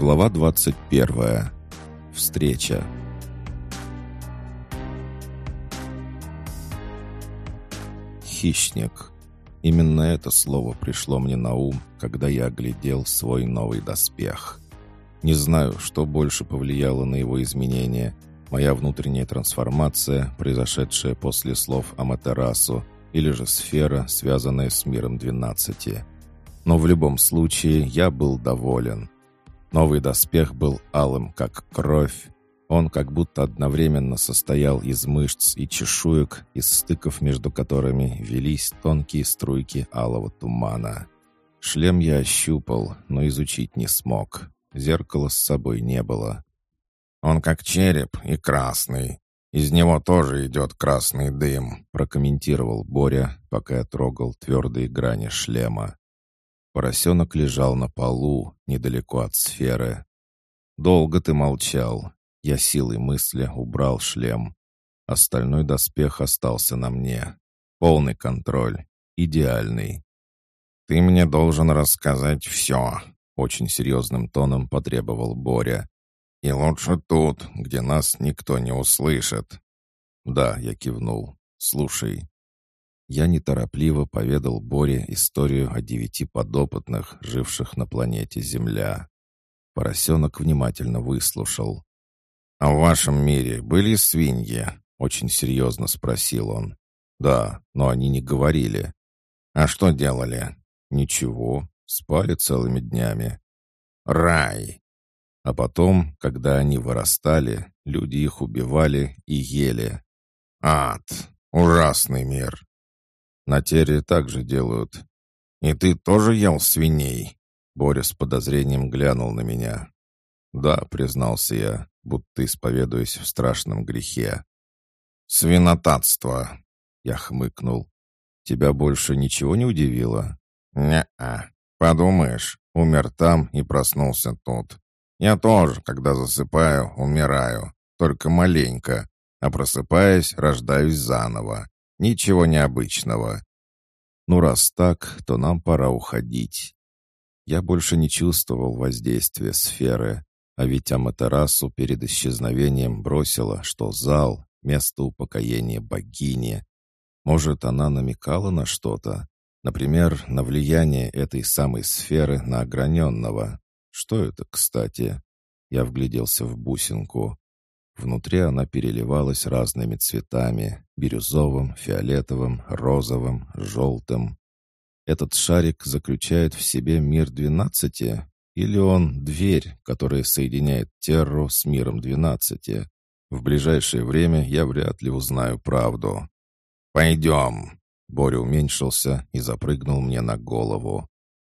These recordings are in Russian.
Глава 21. Встреча. Хищник. Именно это слово пришло мне на ум, когда я оглядел свой новый доспех. Не знаю, что больше повлияло на его изменение. Моя внутренняя трансформация, произошедшая после слов Аматерасу, или же сфера, связанная с миром 12. Но в любом случае я был доволен. Новый доспех был алым, как кровь. Он как будто одновременно состоял из мышц и чешуек, из стыков между которыми велись тонкие струйки алого тумана. Шлем я ощупал, но изучить не смог. Зеркала с собой не было. «Он как череп и красный. Из него тоже идет красный дым», прокомментировал Боря, пока я трогал твердые грани шлема. Поросенок лежал на полу, недалеко от сферы. «Долго ты молчал». Я силой мысли убрал шлем. Остальной доспех остался на мне. Полный контроль. Идеальный. «Ты мне должен рассказать все», — очень серьезным тоном потребовал Боря. «И лучше тут, где нас никто не услышит». «Да», — я кивнул. «Слушай, я неторопливо поведал Боре историю о девяти подопытных, живших на планете Земля. Поросенок внимательно выслушал. «А в вашем мире были свиньи?» — очень серьезно спросил он. «Да, но они не говорили». «А что делали?» «Ничего, спали целыми днями». «Рай!» А потом, когда они вырастали, люди их убивали и ели. «Ад! Ужасный мир!» На Тере так же делают. И ты тоже ел свиней?» Боря с подозрением глянул на меня. «Да», — признался я, будто исповедуясь в страшном грехе. «Свинотатство!» — я хмыкнул. «Тебя больше ничего не удивило?» «Не-а. Подумаешь, умер там и проснулся тут. Я тоже, когда засыпаю, умираю. Только маленько. А просыпаясь, рождаюсь заново. Ничего необычного. Ну, раз так, то нам пора уходить. Я больше не чувствовал воздействия сферы, а ведь Аматерасу перед исчезновением бросила, что зал — место упокоения богини. Может, она намекала на что-то? Например, на влияние этой самой сферы на ограненного. Что это, кстати? Я вгляделся в бусинку. Внутри она переливалась разными цветами — бирюзовым, фиолетовым, розовым, желтым. Этот шарик заключает в себе мир двенадцати? Или он — дверь, которая соединяет Терру с миром двенадцати? В ближайшее время я вряд ли узнаю правду. «Пойдем!» Боря уменьшился и запрыгнул мне на голову.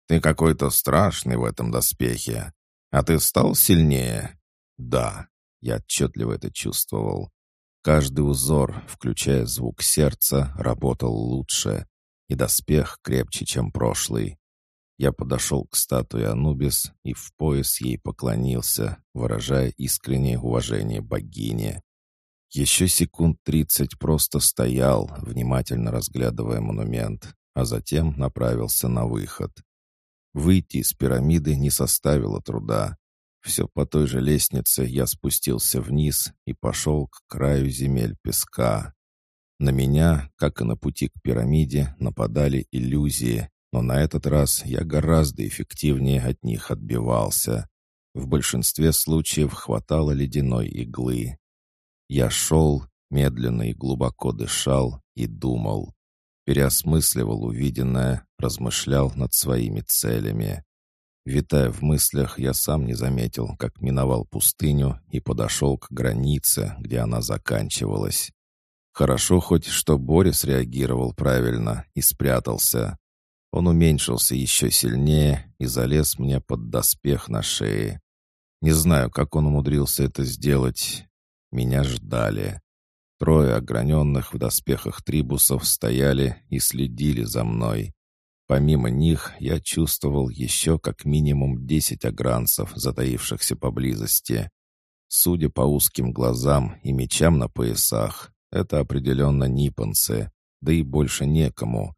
«Ты какой-то страшный в этом доспехе. А ты стал сильнее?» «Да», я отчетливо это чувствовал. Каждый узор, включая звук сердца, работал лучше, и доспех крепче, чем прошлый. Я подошел к статуе Анубис и в пояс ей поклонился, выражая искреннее уважение богине. Еще секунд тридцать просто стоял, внимательно разглядывая монумент, а затем направился на выход. Выйти из пирамиды не составило труда. Все по той же лестнице я спустился вниз и пошел к краю земель песка. На меня, как и на пути к пирамиде, нападали иллюзии, но на этот раз я гораздо эффективнее от них отбивался. В большинстве случаев хватало ледяной иглы. Я шел, медленно и глубоко дышал и думал. Переосмысливал увиденное, размышлял над своими целями. Витая в мыслях, я сам не заметил, как миновал пустыню и подошел к границе, где она заканчивалась. Хорошо хоть, что Борис реагировал правильно и спрятался. Он уменьшился еще сильнее и залез мне под доспех на шее. Не знаю, как он умудрился это сделать. Меня ждали. Трое ограненных в доспехах трибусов стояли и следили за мной. Помимо них, я чувствовал еще как минимум десять огранцев, затаившихся поблизости. Судя по узким глазам и мечам на поясах, это определенно ниппонцы, да и больше некому.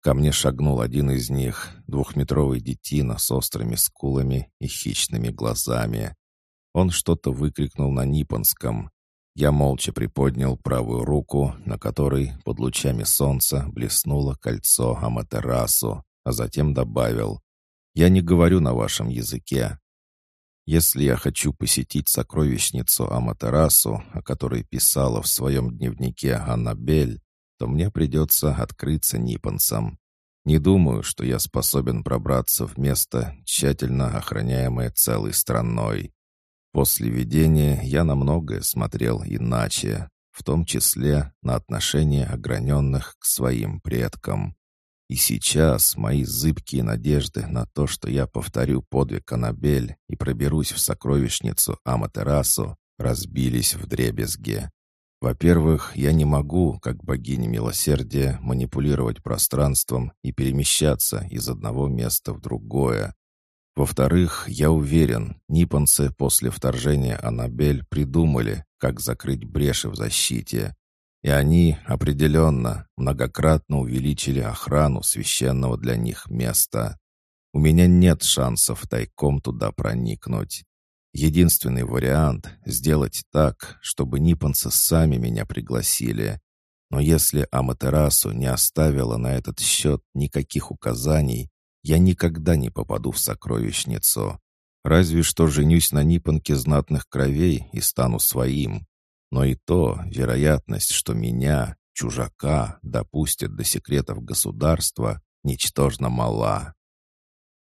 Ко мне шагнул один из них, двухметровый детина с острыми скулами и хищными глазами. Он что-то выкрикнул на ниппонском. Я молча приподнял правую руку, на которой под лучами солнца блеснуло кольцо Аматерасу, а затем добавил «Я не говорю на вашем языке. Если я хочу посетить сокровищницу Аматерасу, о которой писала в своем дневнике Аннабель, то мне придется открыться ниппонцам. Не думаю, что я способен пробраться в место, тщательно охраняемое целой страной. После видения я на многое смотрел иначе, в том числе на отношение ограненных к своим предкам. И сейчас мои зыбкие надежды на то, что я повторю подвиг Анабель и проберусь в сокровищницу Аматерасу, разбились в дребезге. Во-первых, я не могу, как богиня милосердия, манипулировать пространством и перемещаться из одного места в другое. Во-вторых, я уверен, ниппонцы после вторжения Анабель придумали, как закрыть бреши в защите. И они, определенно, многократно увеличили охрану священного для них места. У меня нет шансов тайком туда проникнуть. Единственный вариант — сделать так, чтобы ниппонцы сами меня пригласили. Но если Аматерасу не оставила на этот счет никаких указаний, я никогда не попаду в сокровищницу. Разве что женюсь на ниппонке знатных кровей и стану своим. Но и то вероятность, что меня, чужака, допустят до секретов государства, ничтожно мала.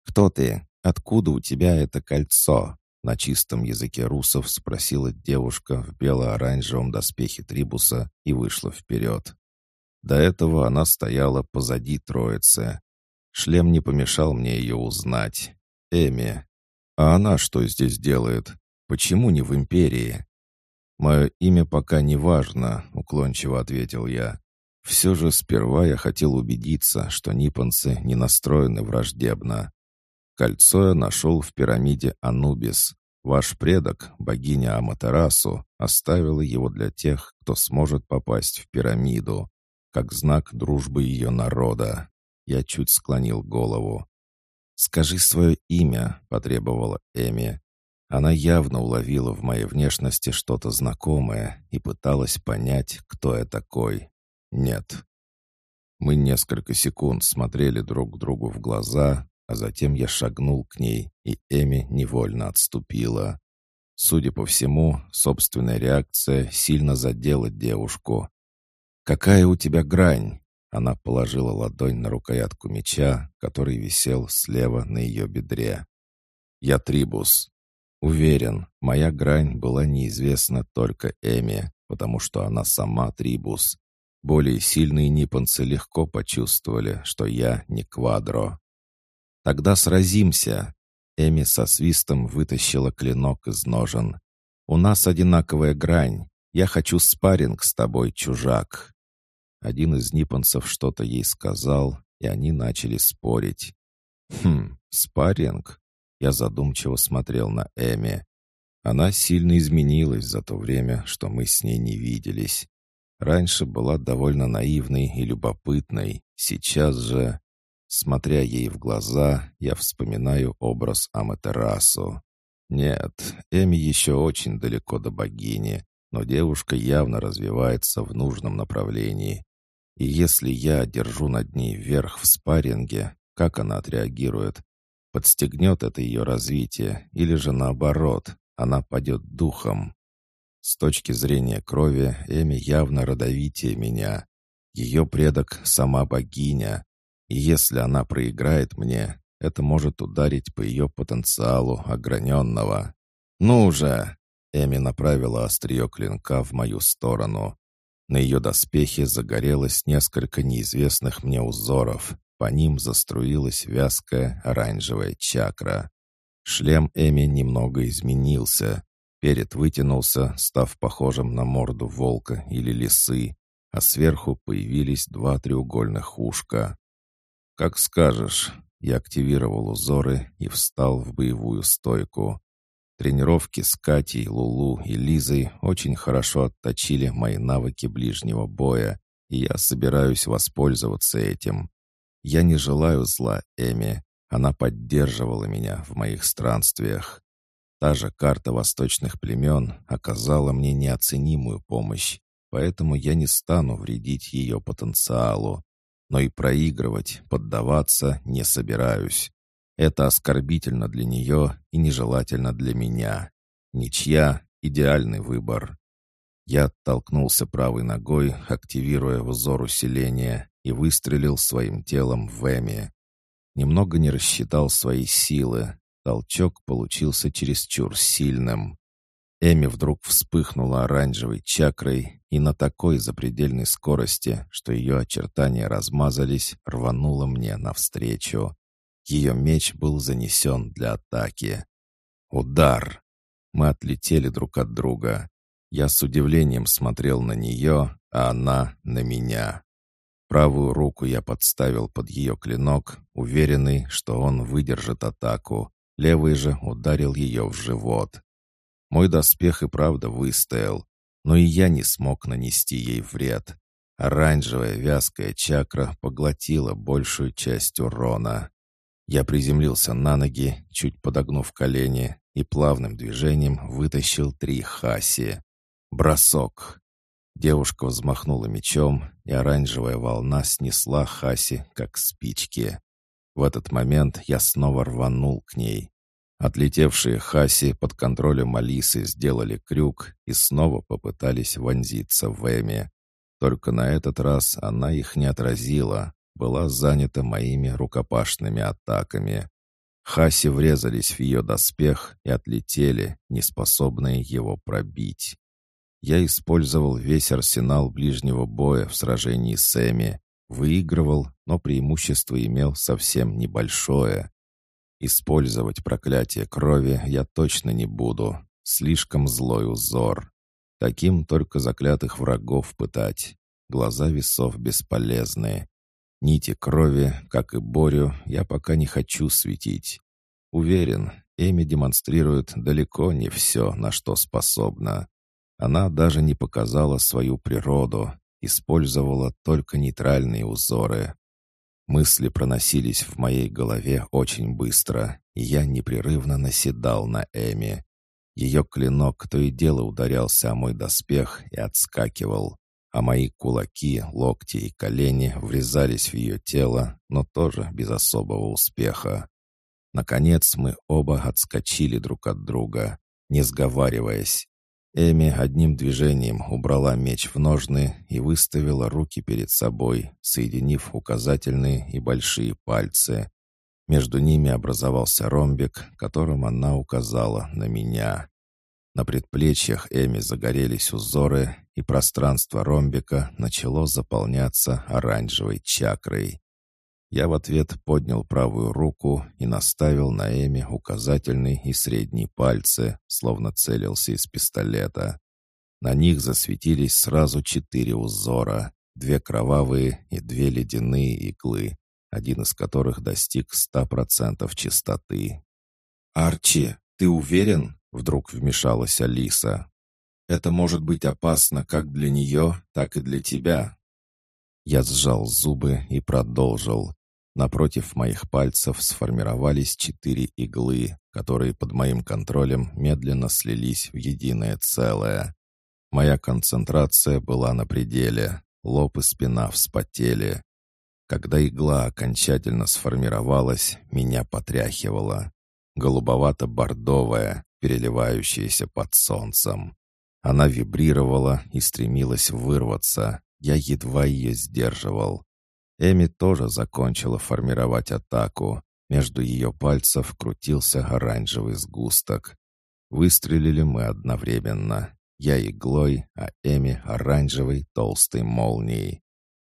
«Кто ты? Откуда у тебя это кольцо?» На чистом языке русов спросила девушка в бело-оранжевом доспехе Трибуса и вышла вперед. До этого она стояла позади троицы. Шлем не помешал мне ее узнать. Эми. А она что здесь делает? Почему не в Империи? «Мое имя пока не важно», — уклончиво ответил я. «Все же сперва я хотел убедиться, что ниппонцы не настроены враждебно. Кольцо я нашел в пирамиде Анубис. Ваш предок, богиня Аматерасу, оставила его для тех, кто сможет попасть в пирамиду, как знак дружбы ее народа. Я чуть склонил голову. «Скажи свое имя», — потребовала Эми. Она явно уловила в моей внешности что-то знакомое и пыталась понять, кто я такой. Нет. Мы несколько секунд смотрели друг другу в глаза, а затем я шагнул к ней, и Эми невольно отступила. Судя по всему, собственная реакция сильно задела девушку. «Какая у тебя грань?» Она положила ладонь на рукоятку меча, который висел слева на ее бедре. «Я Трибус». Уверен, моя грань была неизвестна только Эми, потому что она сама Трибус. Более сильные ниппонцы легко почувствовали, что я не Квадро. «Тогда сразимся!» Эми со свистом вытащила клинок из ножен. «У нас одинаковая грань. Я хочу спарринг с тобой, чужак!» Один из ниппонцев что-то ей сказал, и они начали спорить. «Хм, спарринг?» Я задумчиво смотрел на Эми. Она сильно изменилась за то время, что мы с ней не виделись. Раньше была довольно наивной и любопытной, сейчас же... Смотря ей в глаза, я вспоминаю образ Аматерасу. Нет, Эми еще очень далеко до богини, но девушка явно развивается в нужном направлении. И если я держу над ней верх в спарринге, как она отреагирует? Подстегнет это ее развитие, или же наоборот, она падет духом. С точки зрения крови, Эми явно родовитее меня. Ее предок — сама богиня, и если она проиграет мне, это может ударить по ее потенциалу ограненного. «Ну же!» — Эми направила острие клинка в мою сторону. На ее доспехе загорелось несколько неизвестных мне узоров. По ним заструилась вязкая оранжевая чакра. Шлем Эми немного изменился. Перед вытянулся, став похожим на морду волка или лисы, а сверху появились два треугольных ушка. «Как скажешь». Я активировал узоры и встал в боевую стойку. Тренировки с Катей, Лулу и Лизой очень хорошо отточили мои навыки ближнего боя, и я собираюсь воспользоваться этим. Я не желаю зла Эми. Она поддерживала меня в моих странствиях. Та же карта восточных племен оказала мне неоценимую помощь, поэтому я не стану вредить ее потенциалу. Но и проигрывать, поддаваться не собираюсь. Это оскорбительно для нее и нежелательно для меня. Ничья — идеальный выбор. Я оттолкнулся правой ногой, активируя взор усиления, и выстрелил своим телом в Эми. Немного не рассчитал свои силы. Толчок получился чересчур сильным. Эми вдруг вспыхнула оранжевой чакрой и на такой запредельной скорости, что ее очертания размазались, рванула мне навстречу. Ее меч был занесен для атаки. Удар! Мы отлетели друг от друга. Я с удивлением смотрел на нее, а она на меня. Правую руку я подставил под ее клинок, уверенный, что он выдержит атаку. Левый же ударил ее в живот. Мой доспех и правда выстоял, но и я не смог нанести ей вред. Оранжевая вязкая чакра поглотила большую часть урона. Я приземлился на ноги, чуть подогнув колени, и плавным движением вытащил три хаси. Бросок. Девушка взмахнула мечом, и оранжевая волна снесла хаси, как спички. В этот момент я снова рванул к ней. Отлетевшие хаси под контролем Алисы сделали крюк и снова попытались вонзиться в Эми. Только на этот раз она их не отразила, была занята моими рукопашными атаками. Хаси врезались в ее доспех и отлетели, неспособные его пробить. Я использовал весь арсенал ближнего боя в сражении с Эми, выигрывал, но преимущество имел совсем небольшое. Использовать проклятие крови я точно не буду. Слишком злой узор. Таким только заклятых врагов пытать. Глаза весов бесполезные. Нити крови, как и Борю, я пока не хочу светить. Уверен, Эми демонстрирует далеко не все, на что способна. Она даже не показала свою природу, использовала только нейтральные узоры. Мысли проносились в моей голове очень быстро, и я непрерывно наседал на Эми. Ее клинок то и дело ударялся о мой доспех и отскакивал а мои кулаки, локти и колени врезались в ее тело, но тоже без особого успеха. Наконец мы оба отскочили друг от друга, не сговариваясь. Эми одним движением убрала меч в ножны и выставила руки перед собой, соединив указательные и большие пальцы. Между ними образовался ромбик, которым она указала на меня. На предплечьях Эми загорелись узоры, и пространство ромбика начало заполняться оранжевой чакрой. Я в ответ поднял правую руку и наставил на Эми указательный и средний пальцы, словно целился из пистолета. На них засветились сразу четыре узора, две кровавые и две ледяные иглы, один из которых достиг ста процентов чистоты. «Арчи, ты уверен?» Вдруг вмешалась Алиса. «Это может быть опасно как для нее, так и для тебя». Я сжал зубы и продолжил. Напротив моих пальцев сформировались четыре иглы, которые под моим контролем медленно слились в единое целое. Моя концентрация была на пределе, лоб и спина вспотели. Когда игла окончательно сформировалась, меня потряхивало. Голубовато-бордовая, переливающаяся под солнцем. Она вибрировала и стремилась вырваться. Я едва ее сдерживал. Эми тоже закончила формировать атаку. Между ее пальцев крутился оранжевый сгусток. Выстрелили мы одновременно. Я иглой, а Эми оранжевой толстой молнией.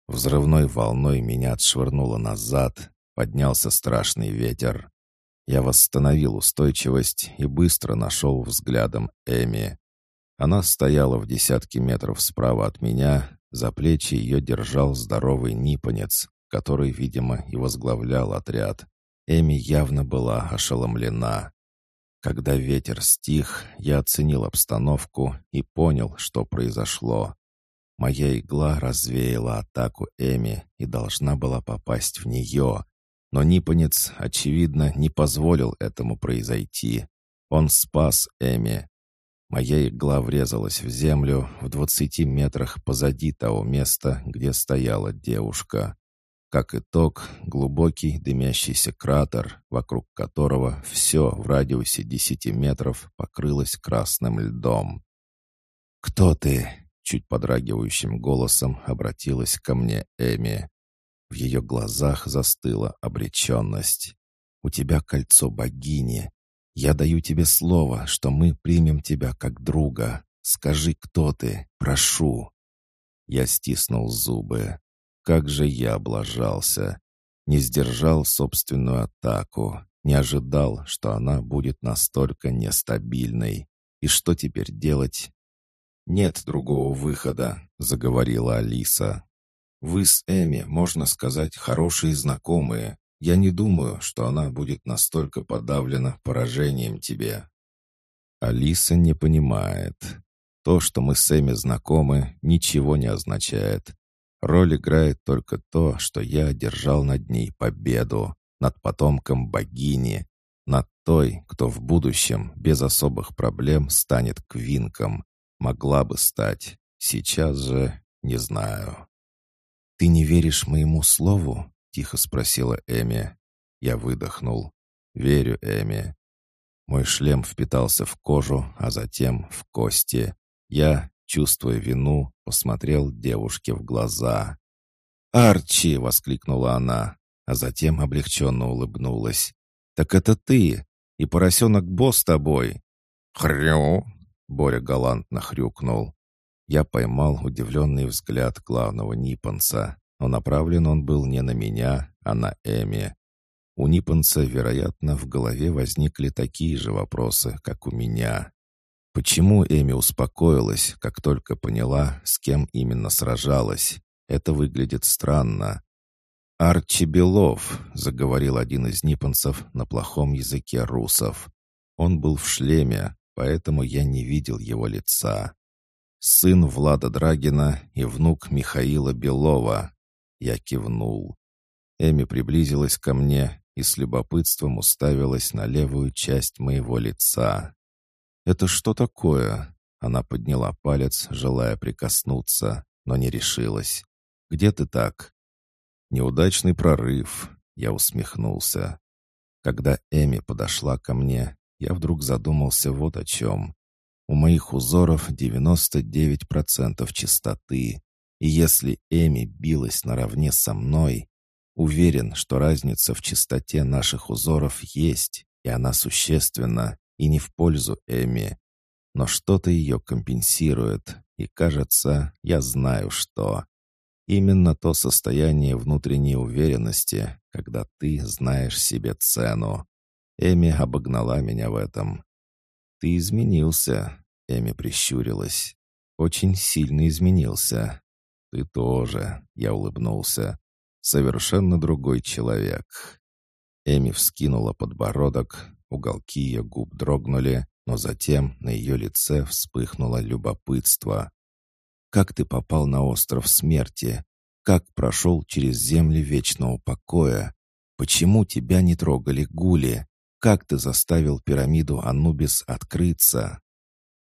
Взрывной волной меня отшвырнуло назад. Поднялся страшный ветер. Я восстановил устойчивость и быстро нашел взглядом Эми. Она стояла в десятке метров справа от меня, за плечи ее держал здоровый нипонец, который, видимо, и возглавлял отряд. Эми явно была ошеломлена. Когда ветер стих, я оценил обстановку и понял, что произошло. Моя игла развеяла атаку Эми и должна была попасть в нее. Но Нипонец, очевидно, не позволил этому произойти. Он спас Эми. Моя игла врезалась в землю в двадцати метрах позади того места, где стояла девушка. Как итог, глубокий дымящийся кратер, вокруг которого все в радиусе десяти метров покрылось красным льдом. «Кто ты?» — чуть подрагивающим голосом обратилась ко мне Эми. В ее глазах застыла обреченность. «У тебя кольцо богини. Я даю тебе слово, что мы примем тебя как друга. Скажи, кто ты, прошу». Я стиснул зубы. Как же я облажался. Не сдержал собственную атаку. Не ожидал, что она будет настолько нестабильной. И что теперь делать? «Нет другого выхода», — заговорила Алиса. «Вы с Эми, можно сказать, хорошие знакомые. Я не думаю, что она будет настолько подавлена поражением тебе». Алиса не понимает. То, что мы с Эми знакомы, ничего не означает. Роль играет только то, что я одержал над ней победу, над потомком богини, над той, кто в будущем без особых проблем станет квинком. Могла бы стать. Сейчас же не знаю. «Ты не веришь моему слову?» — тихо спросила Эми. Я выдохнул. «Верю, Эми». Мой шлем впитался в кожу, а затем в кости. Я, чувствуя вину, посмотрел девушке в глаза. «Арчи!» — воскликнула она, а затем облегченно улыбнулась. «Так это ты! И поросенок-босс с тобой!» «Хрю!» — Боря галантно хрюкнул. Я поймал удивленный взгляд главного Ниппонца, но направлен он был не на меня, а на Эми. У Ниппонца, вероятно, в голове возникли такие же вопросы, как у меня. Почему Эми успокоилась, как только поняла, с кем именно сражалась? Это выглядит странно. «Арчи Белов», — заговорил один из ниппонцев на плохом языке русов. Он был в шлеме, поэтому я не видел его лица. Сын Влада Драгина и внук Михаила Белова. Я кивнул. Эми приблизилась ко мне и с любопытством уставилась на левую часть моего лица. «Это что такое?» Она подняла палец, желая прикоснуться, но не решилась. «Где ты так?» «Неудачный прорыв», — я усмехнулся. Когда Эми подошла ко мне, я вдруг задумался вот о чем. У моих узоров 99% чистоты, и если Эми билась наравне со мной, уверен, что разница в чистоте наших узоров есть, и она существенна, и не в пользу Эми. Но что-то ее компенсирует, и, кажется, я знаю, что. Именно то состояние внутренней уверенности, когда ты знаешь себе цену. Эми обогнала меня в этом. «Ты изменился», — Эми прищурилась. «Очень сильно изменился». «Ты тоже», — я улыбнулся. «Совершенно другой человек». Эми вскинула подбородок, Уголки ее губ дрогнули, но затем на ее лице вспыхнуло любопытство. «Как ты попал на остров смерти? Как прошел через земли вечного покоя? Почему тебя не трогали гули? Как ты заставил пирамиду Анубис открыться?»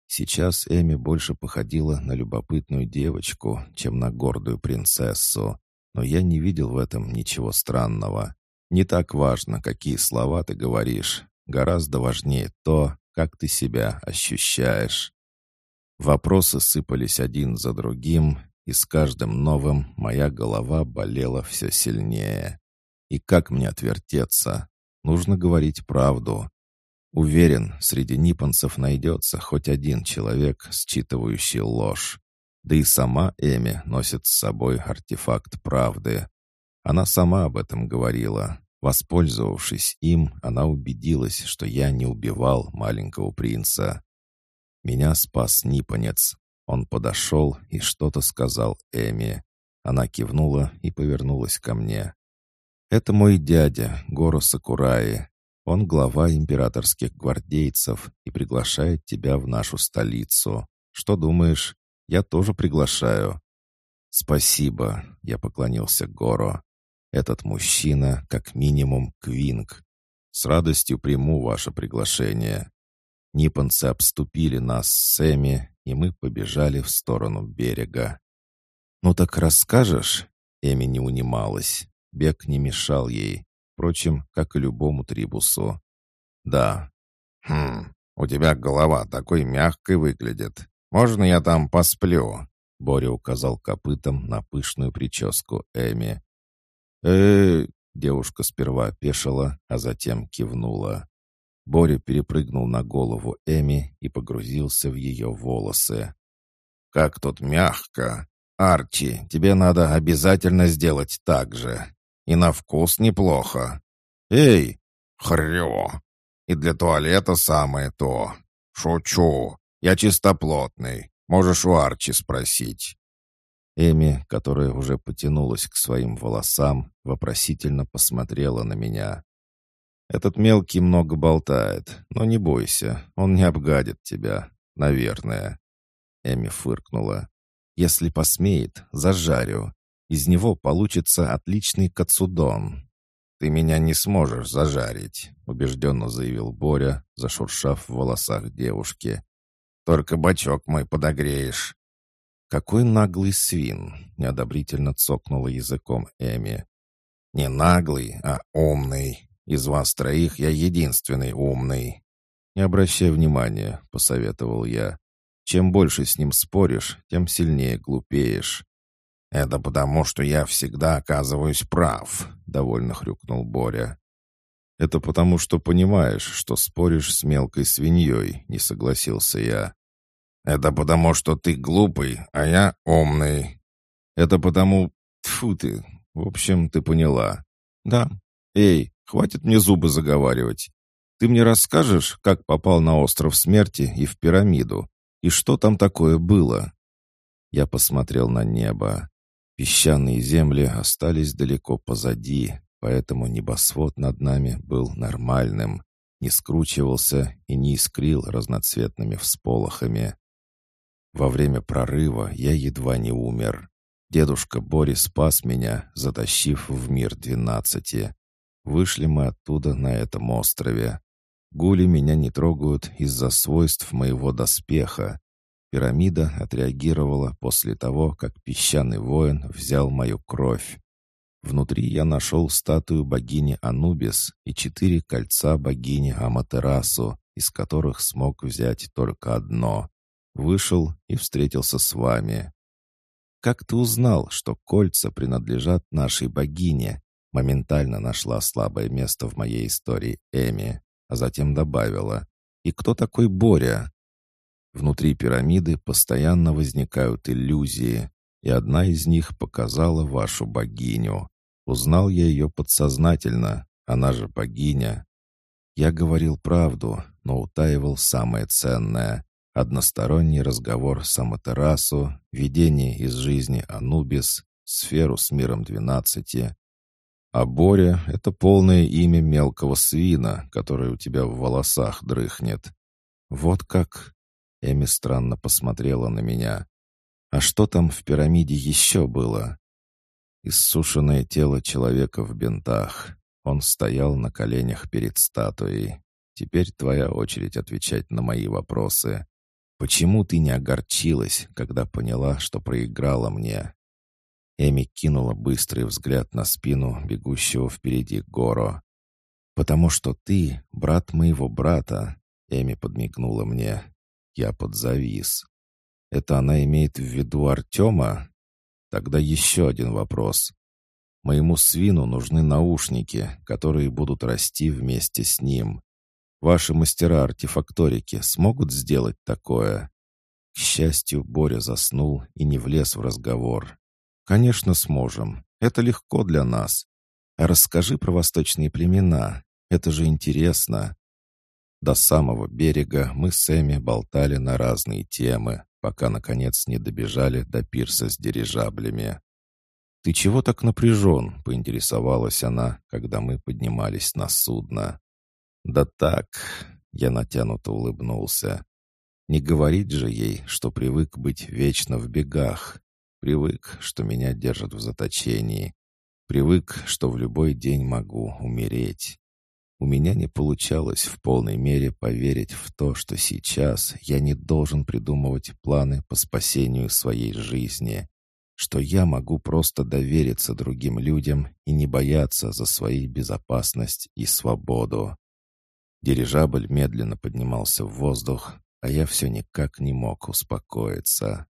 Сейчас Эми больше походила на любопытную девочку, чем на гордую принцессу, но я не видел в этом ничего странного. Не так важно, какие слова ты говоришь, Гораздо важнее то, как ты себя ощущаешь. Вопросы сыпались один за другим, и с каждым новым моя голова болела все сильнее. И как мне отвертеться? Нужно говорить правду. Уверен, среди ниппонцев найдется хоть один человек, считывающий ложь. Да и сама Эми носит с собой артефакт правды. Она сама об этом говорила, Воспользовавшись им, она убедилась, что я не убивал маленького принца. Меня спас Нипонец. Он подошел и что-то сказал Эми. Она кивнула и повернулась ко мне. «Это мой дядя, Гору Сакураи. Он глава императорских гвардейцев и приглашает тебя в нашу столицу. Что думаешь? Я тоже приглашаю. «Спасибо», — я поклонился Горо. «Этот мужчина, как минимум, квинг. С радостью приму ваше приглашение». Ниппонцы обступили нас с Эми, и мы побежали в сторону берега. «Ну так расскажешь?» Эми не унималась. Бег не мешал ей. Впрочем, как и любому трибусу. «Да». «Хм, у тебя голова такой мягкой выглядит. Можно я там посплю?» Боря указал копытом на пышную прическу Эми. э Девушка сперва опешила, а затем кивнула. Боря перепрыгнул на голову Эми и погрузился в ее волосы. «Как тут мягко! Арчи, тебе надо обязательно сделать так же. И на вкус неплохо. Эй, хрё! И для туалета самое то. Шучу. Я чистоплотный. Можешь у Арчи спросить». Эми, которая уже потянулась к своим волосам, вопросительно посмотрела на меня. «Этот мелкий много болтает, но не бойся, он не обгадит тебя, наверное». Эми фыркнула. «Если посмеет, зажарю. Из него получится отличный кацудон». «Ты меня не сможешь зажарить», — убежденно заявил Боря, зашуршав в волосах девушки. Только бачок мой подогреешь». «Какой наглый свин!» — неодобрительно цокнула языком Эми. «Не наглый, а умный. Из вас троих я единственный умный». «Не обращай внимания», — посоветовал я. «Чем больше с ним споришь, тем сильнее глупеешь». «Это потому, что я всегда оказываюсь прав», — довольно хрюкнул Боря. «Это потому, что понимаешь, что споришь с мелкой свиньей», — не согласился я. «Это потому, что ты глупый, а я умный». «Это потому... Тьфу ты. В общем, ты поняла». «Да. Эй, хватит мне зубы заговаривать. Ты мне расскажешь, как попал на остров смерти и в пирамиду? И что там такое было?» Я посмотрел на небо. Песчаные земли остались далеко позади, поэтому небосвод над нами был нормальным, не скручивался и не искрил разноцветными всполохами. Во время прорыва я едва не умер. Дедушка Бори спас меня, затащив в мир двенадцати. Вышли мы оттуда на этом острове. Гули меня не трогают из-за свойств моего доспеха. Пирамида отреагировала после того, как песчаный воин взял мою кровь. Внутри я нашел статую богини Анубис и четыре кольца богини Аматерасу, из которых смог взять только одно. Вышел и встретился с вами. Как ты узнал, что кольца принадлежат нашей богине? Моментально нашла слабое место в моей истории Эми, а затем добавила. И кто такой Боря? Внутри пирамиды постоянно возникают иллюзии, и одна из них показала вашу богиню. Узнал я ее подсознательно, она же богиня. Я говорил правду, но утаивал самое ценное. Односторонний разговор с Аматерасу, видение из жизни Анубис, сферу с миром двенадцати. А Боря — это полное имя мелкого свина, который у тебя в волосах дрыхнет. Вот как... Эми странно посмотрела на меня. А что там в пирамиде еще было? Иссушенное тело человека в бинтах. Он стоял на коленях перед статуей. Теперь твоя очередь отвечать на мои вопросы. Почему ты не огорчилась, когда поняла, что проиграла мне?» Эми кинула быстрый взгляд на спину бегущего впереди Горо. «Потому что ты брат моего брата», — Эми подмигнула мне. Я подзавис. «Это она имеет в виду Артема?» Тогда еще один вопрос. Моему свину нужны наушники, которые будут расти вместе с ним. Ваши мастера артефакторики смогут сделать такое?» К счастью, Боря заснул и не влез в разговор. «Конечно, сможем. Это легко для нас. А расскажи про восточные племена. Это же интересно». До самого берега мы с Эми болтали на разные темы, пока, наконец, не добежали до пирса с дирижаблями. «Ты чего так напряжен?» — поинтересовалась она, когда мы поднимались на судно. «Да так», — я натянуто улыбнулся. «Не говорить же ей, что привык быть вечно в бегах. Привык, что меня держат в заточении. Привык, что в любой день могу умереть. У меня не получалось в полной мере поверить в то, что сейчас я не должен придумывать планы по спасению своей жизни, что я могу просто довериться другим людям и не бояться за свою безопасность и свободу. Дирижабль медленно поднимался в воздух, а я все никак не мог успокоиться.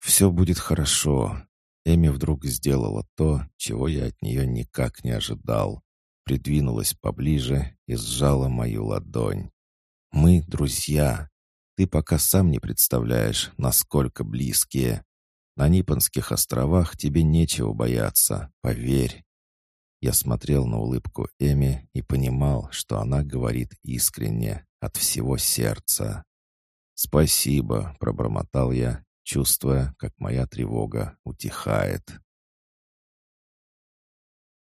«Все будет хорошо». Эми вдруг сделала то, чего я от нее никак не ожидал. Придвинулась поближе и сжала мою ладонь. «Мы друзья. Ты пока сам не представляешь, насколько близкие. На Нипонских островах тебе нечего бояться, поверь». Я смотрел на улыбку Эми и понимал, что она говорит искренне, от всего сердца. «Спасибо», — пробормотал я, чувствуя, как моя тревога утихает.